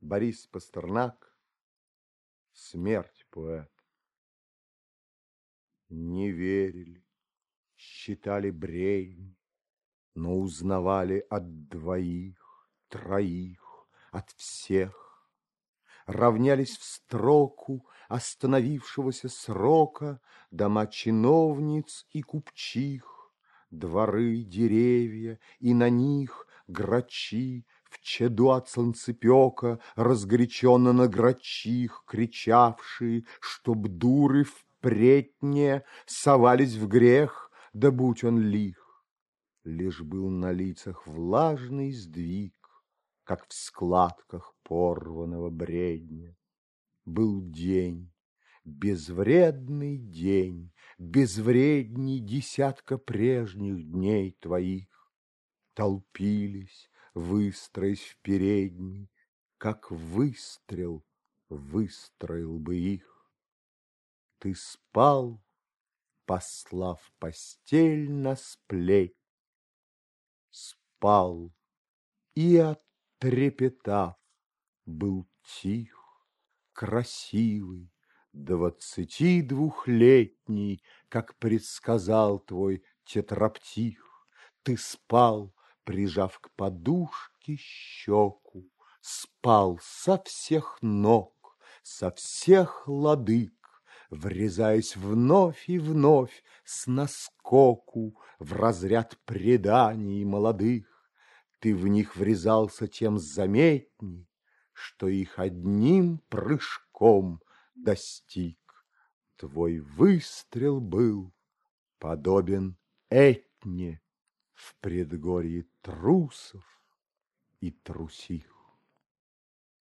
Борис Пастернак Смерть поэт. Не верили, считали брень, Но узнавали от двоих, троих, от всех. Равнялись в строку остановившегося срока Дома чиновниц и купчих, Дворы, деревья, и на них грачи В чаду от солнцепека разгоряченно на грачих Кричавшие, чтоб дуры впредь не Совались в грех, да будь он лих. Лишь был на лицах влажный сдвиг, Как в складках порванного бредня. Был день, безвредный день, Безвредней десятка прежних дней твоих. Толпились, выстроясь в передней, Как выстрел выстроил бы их. Ты спал, послав постель на сплеть, Спал и, оттрепетав, был тих, красивый, Двадцати двухлетний, как предсказал твой тетраптих, Ты спал, прижав к подушке щеку, Спал со всех ног, со всех ладык, Врезаясь вновь и вновь с наскоку В разряд преданий молодых. Ты в них врезался тем заметней, Что их одним прыжком достиг. Твой выстрел был подобен Этне, в предгорье трусов и трусих.